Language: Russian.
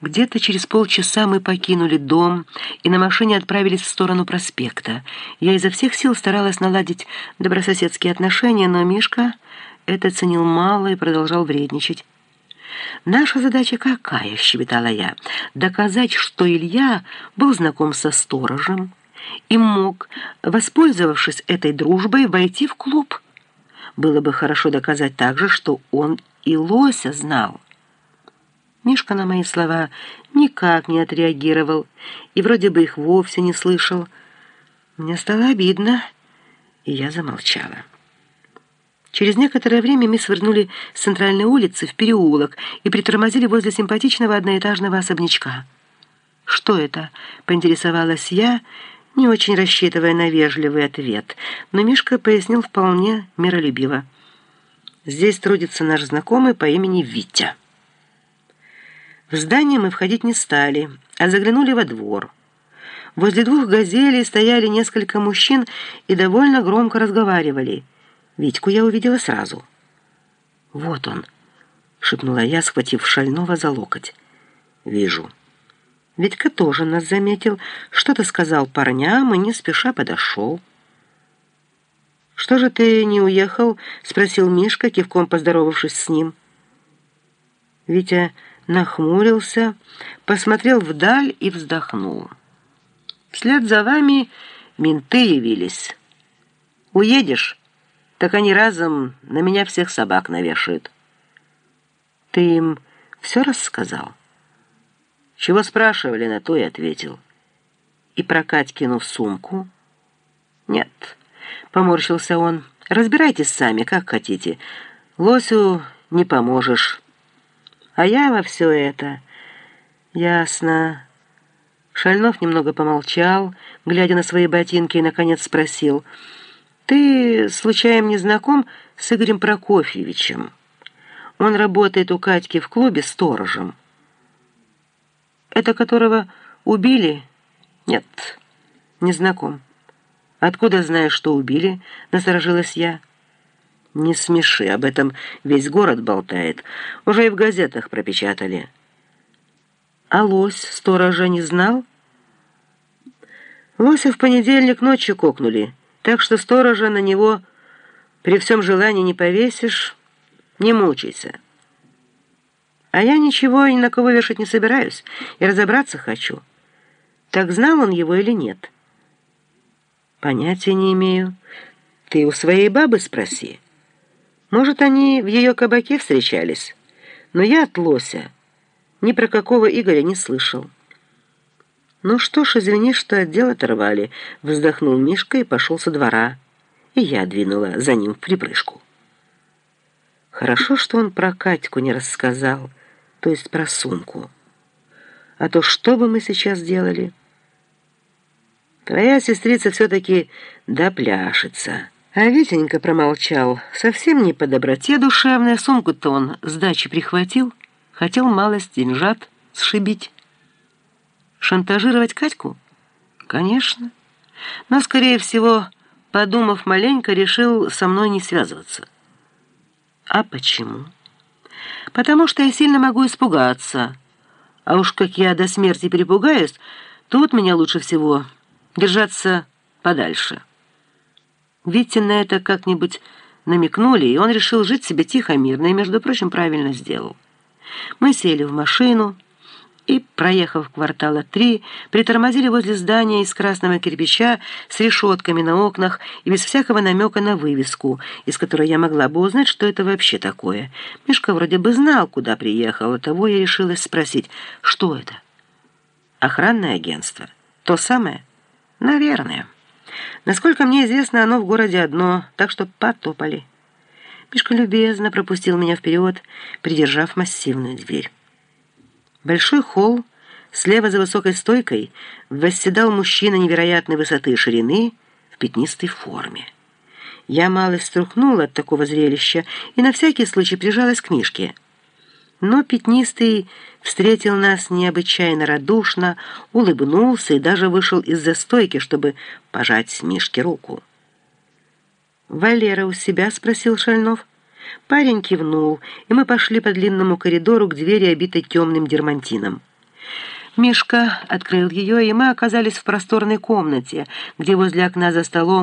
Где-то через полчаса мы покинули дом и на машине отправились в сторону проспекта. Я изо всех сил старалась наладить добрососедские отношения, но Мишка это ценил мало и продолжал вредничать. «Наша задача какая?» — щебетала я. «Доказать, что Илья был знаком со сторожем и мог, воспользовавшись этой дружбой, войти в клуб. Было бы хорошо доказать также, что он и Лося знал». Мишка на мои слова никак не отреагировал и вроде бы их вовсе не слышал. Мне стало обидно, и я замолчала. Через некоторое время мы свернули с центральной улицы в переулок и притормозили возле симпатичного одноэтажного особнячка. «Что это?» — поинтересовалась я, не очень рассчитывая на вежливый ответ, но Мишка пояснил вполне миролюбиво. «Здесь трудится наш знакомый по имени Витя». В здание мы входить не стали, а заглянули во двор. Возле двух газелей стояли несколько мужчин и довольно громко разговаривали. Витьку я увидела сразу. «Вот он», — шепнула я, схватив шального за локоть. «Вижу». Витька тоже нас заметил, что-то сказал парням и не спеша подошел. «Что же ты не уехал?» — спросил Мишка, кивком поздоровавшись с ним. Витя нахмурился, посмотрел вдаль и вздохнул. «Вслед за вами менты явились. Уедешь, так они разом на меня всех собак навешают». «Ты им все рассказал?» «Чего спрашивали, на то и ответил». «И про Катькину в сумку?» «Нет», — поморщился он, — «разбирайтесь сами, как хотите. Лосю не поможешь». А я во все это... Ясно. Шальнов немного помолчал, глядя на свои ботинки, и, наконец, спросил. «Ты, случайно, не знаком с Игорем Прокофьевичем? Он работает у Катьки в клубе сторожем». «Это которого убили?» «Нет, не знаком». «Откуда знаешь, что убили?» — насторожилась я. «Не смеши, об этом весь город болтает. Уже и в газетах пропечатали». «А лось сторожа не знал?» Лося в понедельник ночью кокнули, так что сторожа на него при всем желании не повесишь, не мучайся. А я ничего ни на кого вешать не собираюсь и разобраться хочу. Так знал он его или нет? Понятия не имею. Ты у своей бабы спроси. Может, они в ее кабаке встречались, но я от лося ни про какого Игоря не слышал. «Ну что ж, извини, что отдел оторвали», — вздохнул Мишка и пошел со двора. И я двинула за ним в припрыжку. Хорошо, что он про Катьку не рассказал, то есть про сумку. А то что бы мы сейчас делали? Твоя сестрица все-таки допляшется». А Витенька промолчал. Совсем не по доброте душевной. Сумку-то он сдачи прихватил. Хотел малость деньжат сшибить. Шантажировать Катьку? Конечно. Но, скорее всего, подумав маленько, решил со мной не связываться. А почему? Потому что я сильно могу испугаться. А уж как я до смерти перепугаюсь, тут меня лучше всего держаться подальше. Витя на это как-нибудь намекнули, и он решил жить себе тихо, мирно, и, между прочим, правильно сделал. Мы сели в машину и, проехав квартала три, притормозили возле здания из красного кирпича с решетками на окнах и без всякого намека на вывеску, из которой я могла бы узнать, что это вообще такое. Мишка вроде бы знал, куда приехал, и того я решилась спросить, что это? Охранное агентство? То самое? Наверное. Насколько мне известно, оно в городе одно, так что потопали. Мишка любезно пропустил меня вперед, придержав массивную дверь. Большой холл, слева за высокой стойкой, восседал мужчина невероятной высоты и ширины в пятнистой форме. Я малость струхнула от такого зрелища и на всякий случай прижалась к Мишке — но Пятнистый встретил нас необычайно радушно, улыбнулся и даже вышел из застойки, чтобы пожать Мишке руку. «Валера у себя?» — спросил Шальнов. Парень кивнул, и мы пошли по длинному коридору к двери, обитой темным дермантином. Мишка открыл ее, и мы оказались в просторной комнате, где возле окна за столом